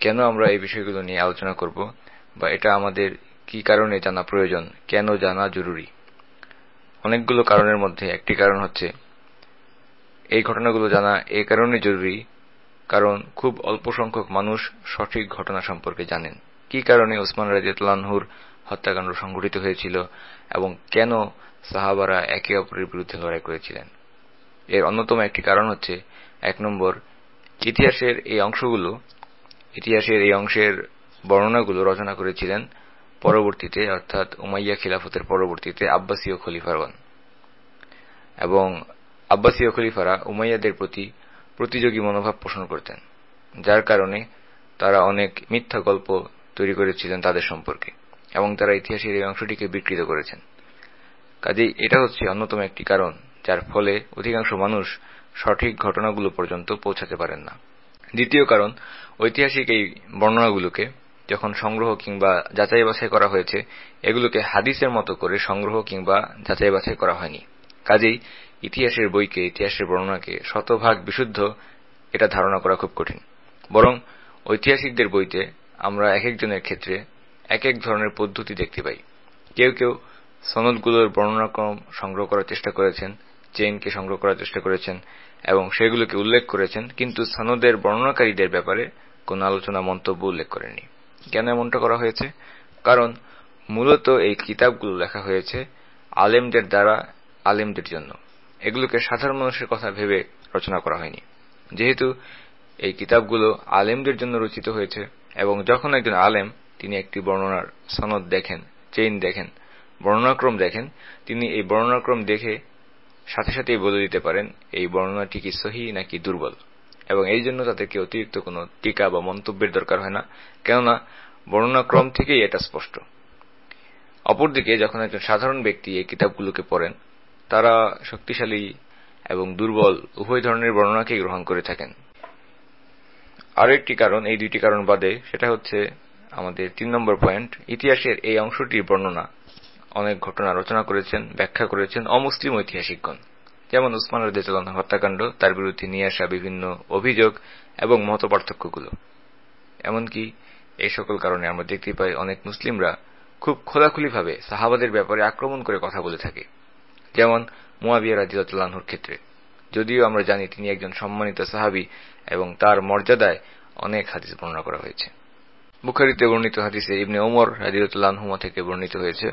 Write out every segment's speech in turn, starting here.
কেন আমরা এই বিষয়গুলো নিয়ে আলোচনা করব বা এটা আমাদের কি কারণে জানা প্রয়োজন, কেন জানা জরুরি? অনেকগুলো কারণের মধ্যে একটি কারণ হচ্ছে, এই ঘটনাগুলো জানা এ কারণে জরুরি কারণ খুব অল্প সংখ্যক মানুষ সঠিক ঘটনা সম্পর্কে জানেন। কি কারণে ওসমান রাজিয়াতুল্লাহুর হত্যাকাণ্ড সংঘটিত হয়েছিল এবং কেন সাহাবারা একে অপরের বিরুদ্ধে লড়াই করেছিলেন? এর অন্যতম একটি কারণ হচ্ছে, এক নম্বর, ইতিহাসের এই অংশগুলো ইতিহাসের এই অংশের বর্ণনাগুলো রচনা করেছিলেন পরবর্তীতে, অর্থাৎ উমাইয়া খিলাফতের পরবর্তীতে আব্বাসীয় খলিফারগণ এবং আব্বাসীয় খলিফারা উমাইয়াদের প্রতি প্রতিযোগী মনোভাব পোষণ করতেন, যার কারণে তারা অনেক মিথ্যা গল্প তৈরি করেছিলেন তাদের সম্পর্কে, এবং তারা ইতিহাসের এই অংশটিকে বিকৃত করেছেন। কাজেই এটা হচ্ছে অন্যতম একটি কারণ, যার ফলে অধিকাংশ মানুষ সঠিক ঘটনাগুলো পর্যন্ত পৌঁছাতে পারেন না। দ্বিতীয় কারণ, ঐতিহাসিক এই বর্ণনাগুলোকে যখন সংগ্রহ কিংবা যাচাই বাছাই করা হয়েছে, এগুলোকে হাদিসের মতো করে সংগ্রহ কিংবা যাচাই বাছাই করা হয়নি। কাজেই ইতিহাসের বইকে, ইতিহাসের বর্ণনাকে শতভাগ বিশুদ্ধ, এটা ধারণা করা খুব কঠিন। বরং ঐতিহাসিকদের বইতে আমরা এক একজনের ক্ষেত্রে এক এক ধরনের পদ্ধতি দেখতে পাই। কেউ কেউ সনদগুলোর বর্ণনাক্রম সংগ্রহ করার চেষ্টা করেছেন চেইনকে সংগ্রহ করার চেষ্টা করেছেন এবং সেগুলোকে উল্লেখ করেছেন, কিন্তু সনদের বর্ণনাকারীদের ব্যাপারে কোন আলোচনা, মন্তব্য উল্লেখ করেনি কেন এমনটা করা হয়েছে? কারণ মূলত এই কিতাবগুলো লেখা হয়েছে আলেমদের দ্বারা, আলেমদের জন্য। এগুলোকে সাধারণ মানুষের কথা ভেবে রচনা করা হয়নি। যেহেতু এই কিতাবগুলো আলেমদের জন্য রচিত হয়েছে এবং যখন একজন আলেম তিনি একটি বর্ণনার সনদ দেখেন, চেইন দেখেন, বর্ণনাক্রম দেখেন, তিনি এই বর্ণনাক্রম দেখে সাথে সাথেই বলে দিতে পারেন, এই বর্ণনাটি কি সহি নাকি দুর্বল? এবং এই জন্য তাদেরকে অতিরিক্ত কোনো টিকা বা মন্তব্যের দরকার হয় না, কেননা বর্ণনাক্রম থেকেই এটা স্পষ্ট। অপরদিকে যখন একজন সাধারণ ব্যক্তি এই কিতাবগুলোকে পড়েন, তারা শক্তিশালী এবং দুর্বল উভয় ধরনের বর্ণনাকেই গ্রহণ করে থাকেন। আরও একটি কারণ, এই দুইটি কারণ বাদে, সেটা হচ্ছে আমাদের তিন নম্বর পয়েন্ট, ইতিহাসের এই অংশটির বর্ণনা অনেক ঘটনা রচনা করেছেন, ব্যাখ্যা করেছেন অমুসলিম ঐতিহাসিকগণ। যেমন উসমান রাজিয়াল হত্যাকাণ্ড, তার বিরুদ্ধে নিয়ে আসা বিভিন্ন অভিযোগ এবং মত পার্থক্যগুলো। এমনকি এই সকল কারণে আমরা দেখতে পাই অনেক মুসলিমরা খুব খোলাখুলিভাবে সাহাবাদের ব্যাপারে আক্রমণ করে কথা বলে থাকে। যেমন মোয়াবিয়া রাজিউল্লাহর ক্ষেত্রে। যদিও আমরা জানি তিনি একজন সম্মানিত সাহাবি এবং তার মর্যাদায় অনেক হাদিস বর্ণনা করা হয়েছে। বুখারিতে বর্ণিত হাদিসে ইবনে ওমর রাজিউল্লাহমা থেকে বর্ণিত হয়েছে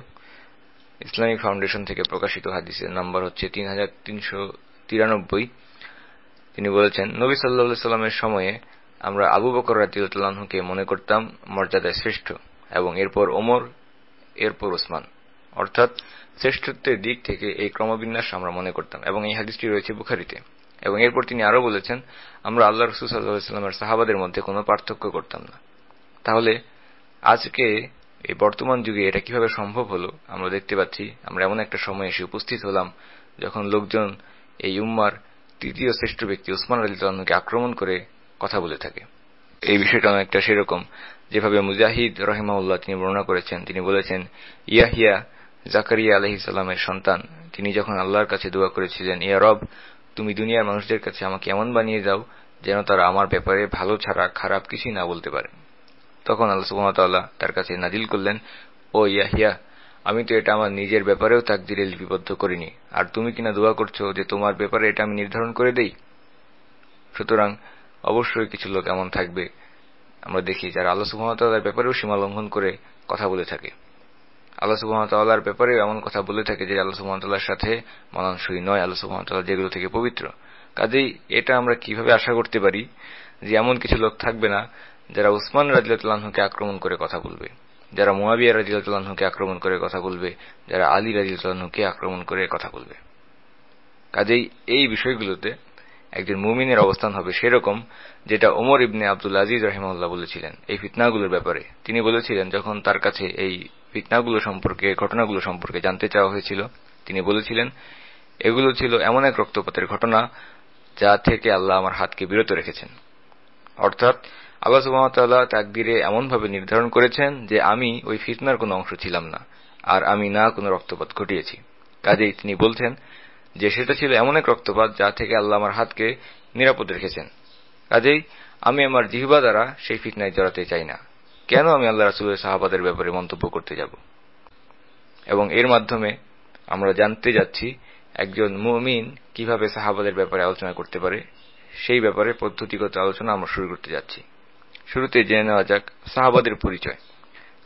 ইসলামিক ফাউন্ডেশন থেকে প্রকাশিত হাদিসের নাম্বার হচ্ছে তিন হাজার তিনশো তিরানব্বই। তিনি বলেছেন, নবী সাল্লা সাল্লামের সময়ে আমরা আবু বকর রাজিউল্লাহকে মনে করতাম মর্যাদায় শ্রেষ্ঠ এবং এরপর ওমর, এরপর ওসমান। অর্থাৎ শ্রেষ্ঠত্বের দিক থেকে এই ক্রমবিন্যাস আমরা মনে করতাম এবং এই হাদিসটি রয়েছে বুখারিতে। এবং এরপর তিনি আরও বলেছেন, আমরা আল্লাহ রসুল সাল্লাহামের সাহাবাদের মধ্যে কোনো পার্থক্য করতাম না। তাহলে আজকে এই বর্তমান যুগে এটা কীভাবে সম্ভব হলো, আমরা দেখতে পাচ্ছি, আমরা এমন একটা সময় এসে উপস্থিত হলাম যখন লোকজন এই উম্মার তৃতীয় শ্রেষ্ঠ ব্যক্তি উসমান আলীকে আক্রমণ করে কথা বলে থাকে। এই বিষয়টা অনেকটা সেরকম। যেভাবে মুজাহিদ রহিমাউল্লাহ তিনি বর্ণনা করেছেন, তিনি বলেছেন, ইয়াহিয়া জাকারিয়া আলহিসাল্লামের সন্তান, তিনি যখন আল্লাহর কাছে দোয়া করেছিলেন, ইয়া রব, তুমি দুনিয়ার মানুষদের কাছে আমাকে এমন বানিয়ে দাও যেন তারা আমার ব্যাপারে ভালো ছাড়া খারাপ কিছুই না বলতে পারে। তখন আল্লাহ সুহামতাল্লাহ তার কাছে নাজিল করলেন, ও ইয়াহিয়া, আমি তো এটা আমার নিজের ব্যাপারেও তাকদিরে লিপিবদ্ধ করিনি। আর তুমি কিনা দোয়া করছ যে তোমার ব্যাপারে এটা আমি নির্ধারণ করে দেই? সুতরাং অবশ্যই কিছু লোক এমন থাকবে। আমরা দেখি যারা আল্লাহ সুহামতাল্লাহর ব্যাপারেও সীমা লঙ্ঘন করে কথা বলে থাকে। আল্লাহ সুহামতাল্লাহর ব্যাপারেও এমন কথা বলে থাকে যে আল্লাহ সুহামতাল্লাহর সাথে মানানসই নয় আল্লাহ সুহামতাল্লাহ যেগুলো থেকে পবিত্র। কাজেই এটা আমরা কীভাবে আশা করতে পারি যে এমন কিছু লোক থাকবে না যারা উসমান রাজিউল্লাহকে আক্রমণ করে কথা বলবে, যারা মোয়াবিয়া রাজিউল্লাহকে আক্রমণ করে কথা বলবে, যারা আলী রাজিউল্লাহকে আক্রমণ করে কথা বলবে। কাজেই এই বিষয়গুলোতে একজন মুমিনের অবস্থান হবে সেরকম যেটা ওমর ইবনে আব্দুল আজিজ রহিমাল্লাহ বলেছিলেন। এই ফিতনাগুলোর ব্যাপারে তিনি বলেছিলেন, যখন তার কাছে এই ফিতনাগুলো সম্পর্কে, ঘটনাগুলো সম্পর্কে জানতে চাওয়া হয়েছিল, তিনি বলেছিলেন, এগুলো ছিল এমন এক রক্তপাতের ঘটনা যা থেকে আল্লাহ আমার হাতকে বিরত রেখেছেন। অর্থাৎ আল্লাহ সুবাহতাল্লাহ তাকদিরে এমনভাবে নির্ধারণ করেছেন যে আমি ওই ফিতনার কোনো অংশ ছিলাম না, আর আমি না কোনো রক্তপাত ঘটিয়েছি। কাজেই তিনি বলছেন যে সেটা ছিল এমন এক রক্তপাত যা থেকে আল্লাহ আমার হাতকে নিরাপদ রেখেছেন। কাজেই আমি আমার জিহবা দ্বারা সেই ফিতনায় জড়াতে চাই না। কেন আমি আল্লাহ রাসুলের সাহাবাদের ব্যাপারে মন্তব্য করতে যাব? এবং এর মাধ্যমে আমরা জানতে যাচ্ছি একজন মুমিন কীভাবে সাহাবাদের ব্যাপারে আলোচনা করতে পারে, সেই ব্যাপারে পদ্ধতিগত আলোচনা আমরা শুরু করতে যাচ্ছি। শুরুতে জেনে নেওয়া যাক সাহাবাদের পরিচয়।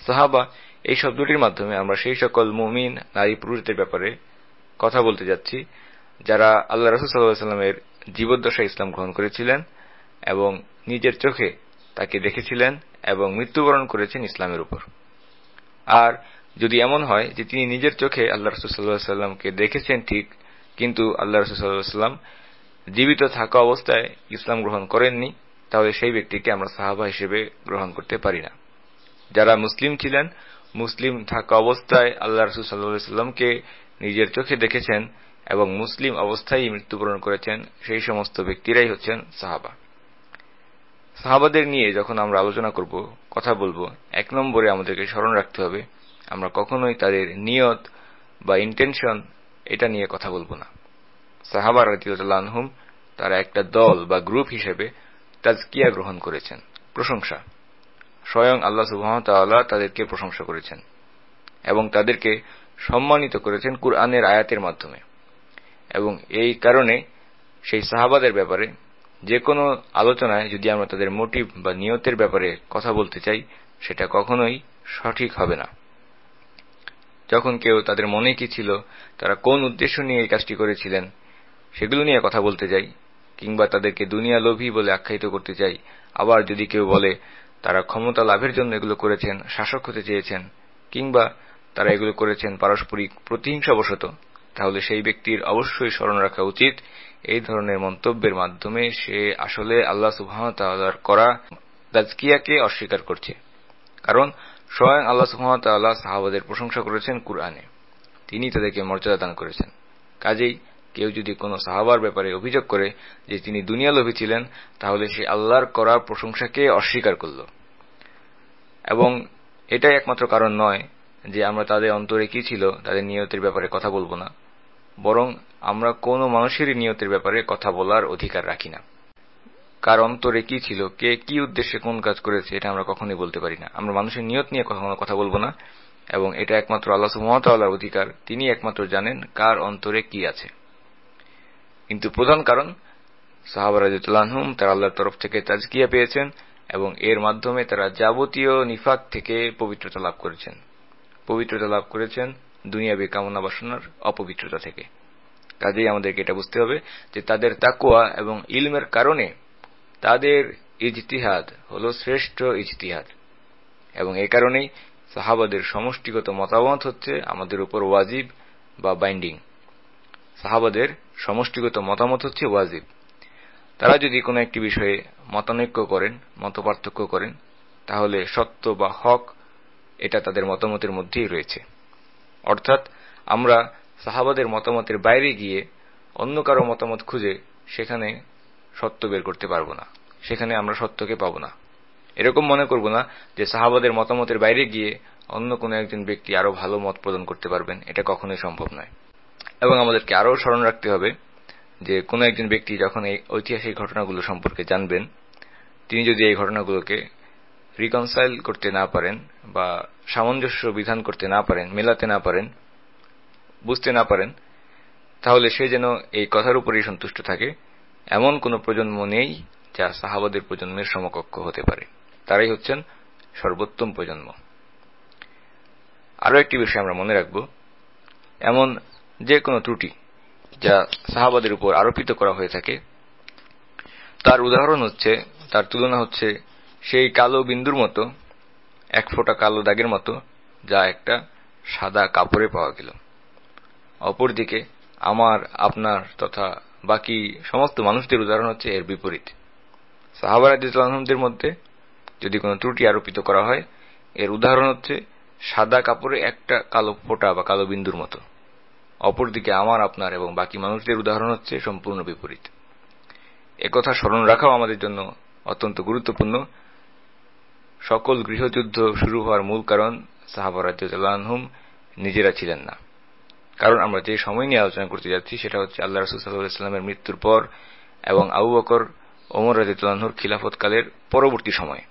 সাহাবা এই শব্দটির মাধ্যমে আমরা সেই সকল মুমিন, নারী, পুরুষদের ব্যাপারে কথা বলতে যাচ্ছি, যারা আল্লাহ রসুল সাল্লাহামের জীবদ্দশা ইসলাম গ্রহণ করেছিলেন এবং নিজের চোখে তাকে দেখেছিলেন এবং মৃত্যুবরণ করেছেন ইসলামের উপর। আর যদি এমন হয় যে তিনি নিজের চোখে আল্লাহ রসুল সাল্লাহ সাল্লামকে দেখেছেন ঠিক, কিন্তু আল্লাহ রসুল সাল্লাহ সাল্লাম জীবিত থাকা অবস্থায় ইসলাম গ্রহণ করেননি তাহলে সেই ব্যক্তিকে আমরা সাহাবা হিসেবে গ্রহণ করতে পারি না। যারা মুসলিম ছিলেন, মুসলিম থাকা অবস্থায় আল্লাহ রসুল সাল্লামকে নিজের চোখে দেখেছেন এবং মুসলিম অবস্থায় মৃত্যুবরণ করেছেন, সেই সমস্ত ব্যক্তিরাই হচ্ছেন সাহাবা। সাহাবাদের নিয়ে যখন আমরা আলোচনা করব, কথা বলব, এক নম্বরে আমাদেরকে স্মরণ রাখতে হবে, আমরা কখনোই তাদের নিয়ত বা ইন্টেনশন এটা নিয়ে কথা বলব না। সাহাবা রাজিউল্লাহম তারা একটা দল বা গ্রুপ হিসেবে তাজকিয়া গ্রহণ করেছেন। প্রশংসা। স্বয়ং আল্লাহ সুহামতাল্লাহ তাদেরকে প্রশংসা করেছেন এবং তাদেরকে সম্মানিত করেছেন কুরআনের আয়াতের মাধ্যমে। এবং এই কারণে সেই সাহাবাদের ব্যাপারে যে কোনো আলোচনায় যদি আমরা তাদের মোটিভ বা নিয়তের ব্যাপারে কথা বলতে চাই, সেটা কখনোই সঠিক হবে না। যখন কেউ তাদের মনে কি ছিল, তারা কোন উদ্দেশ্য নিয়ে এই কাজটি করেছিলেন, সেগুলো নিয়ে কথা বলতে যাই কিংবা তাদেরকে দুনিয়া লোভী বলে আখ্যায়িত করতে চাই। আবার যদি কেউ বলে, তারা ক্ষমতা লাভের জন্য এগুলো করেছেন, শাসক হতে চেয়েছেন, কিংবা তারা এগুলো করেছেন পারস্পরিক প্রতিহিংসাবশত, তাহলে সেই ব্যক্তির অবশ্যই স্মরণ রাখা উচিত। এই ধরনের মন্তব্যের মাধ্যমে সে আসলে আল্লাহ সুহামতাল্লাহর করা দাজকিয়াকে অস্বীকার করছে। কারণ স্বয়ং আল্লাহ সুহামতাল্লাহ সাহাবাদের প্রশংসা করেছেন কুরআনে। তিনি তাদেরকে মর্যাদা দান করেছেন। কাজেই কেউ যদি কোনো সাহাবার ব্যাপারে অভিযোগ করে যে তিনি দুনিয়া লোভী ছিলেন, তাহলে সে আল্লাহর করা প্রশংসাকে অস্বীকার করল। এবং এটাই একমাত্র কারণ নয় যে আমরা তাদের অন্তরে কি ছিল, তাদের নিয়তের ব্যাপারে কথা বলব না। বরং আমরা কোনো মানুষেরই নিয়তের ব্যাপারে কথা বলার অধিকার রাখি না। কার অন্তরে কি ছিল, কে কি উদ্দেশ্যে কোন কাজ করেছে, এটা আমরা কখনোই বলতে পারি না। আমরা মানুষের নিয়ত নিয়ে কখনো কথা বলব না, এবং এটা একমাত্র আল্লাহ সুমতাল্লাহর অধিকার। তিনি একমাত্র জানেন কার অন্তরে কি আছে। কিন্তু প্রধান কারণ সাহাবারাজুল্লাহম তারা আল্লাহর তরফ থেকে তাজকিয়া পেয়েছেন এবং এর মাধ্যমে তারা যাবতীয় নিফাক থেকে পবিত্রতা লাভ করেছেন। পবিত্রতা লাভ করেছেন দুনিয়াবী কামনা বাসনার অপবিত্রতা থেকে। কাজেই আমাদেরকে এটা বুঝতে হবে যে তাদের তাকুয়া এবং ইলমের কারণে তাদের ইজতিহাদ হল শ্রেষ্ঠ ইজতিহাদ। এবং এ কারণেই সাহাবাদের সমষ্টিগত মতামত হচ্ছে আমাদের উপর ওয়াজিব বা বাইন্ডিং। সাহাবাদের সমষ্টিগত মতামত হচ্ছে ওয়াজিব। তারা যদি কোনো একটি বিষয়ে মতানৈক্য করেন, মতপার্থক্য করেন, তাহলে সত্য বা হক এটা তাদের মতামতের মধ্যেই রয়েছে। অর্থাৎ আমরা সাহাবাদের মতামতের বাইরে গিয়ে অন্য কারও মতামত খুঁজে সেখানে সত্য বের করতে পারব না। সেখানে আমরা সত্যকে পাবো না। এরকম মনে করব না যে সাহাবাদের মতামতের বাইরে গিয়ে অন্য কোনো একজন ব্যক্তি আরও ভালো মত প্রদান করতে পারবেন, এটা কখনোই সম্ভব নয়। এবং আমাদেরকে আরও স্মরণ রাখতে হবে যে কোনো একজন ব্যক্তি যখন এই ঐতিহাসিক ঘটনাগুলো সম্পর্কে জানবেন, তিনি যদি এই ঘটনাগুলোকে রিকনসাইল করতে না পারেন বা সামঞ্জস্য বিধান করতে না পারেন, মেলাতে না পারেন, বুঝতে না পারেন, তাহলে সে যেন এই কথার উপরেই সন্তুষ্ট থাকে। এমন কোন প্রজন্ম নেই যা সাহাবাদের প্রজন্মের সমকক্ষ হতে পারে। তারাই হচ্ছেন সর্বোত্তম প্রজন্ম। আরও একটি বিষয় আমরা মনে রাখব। এমন যে কোনো ত্রুটি যা সাহাবাদের উপর আরোপিত করা হয়ে থাকে, তার উদাহরণ হচ্ছে, তার তুলনা হচ্ছে সেই কালো বিন্দুর মতো, এক ফোঁটা কালো দাগের মতো, যা একটা সাদা কাপড়ে পাওয়া গেল। অপরদিকে, আমার, আপনার তথা বাকি সমস্ত মানুষদের উদাহরণ হচ্ছে এর বিপরীত। সাহাবারাদের মধ্যে যদি কোনো ত্রুটি আরোপিত করা হয়, এর উদাহরণ হচ্ছে সাদা কাপড়ে একটা কালো ফোঁটা বা কালো বিন্দুর মতো। অপরদিকে আমার, আপনার এবং বাকি মানুষদের উদাহরণ হচ্ছে সম্পূর্ণ বিপরীত। একথা স্মরণ রাখাও আমাদের জন্য অত্যন্ত গুরুত্বপূর্ণ। সকল গৃহযুদ্ধ শুরু হওয়ার মূল কারণ সাহাবারাজুম নিজেরা ছিলেন না। কারণ আমরা যে সময় নিয়ে আলোচনা করতে যাচ্ছি সেটা হচ্ছে আল্লাহ রসুল সাল্লাহামের মৃত্যুর পর এবং আবু বকর, ওমর রাজিতুল্লাহর খিলাফতকালের পরবর্তী সময়।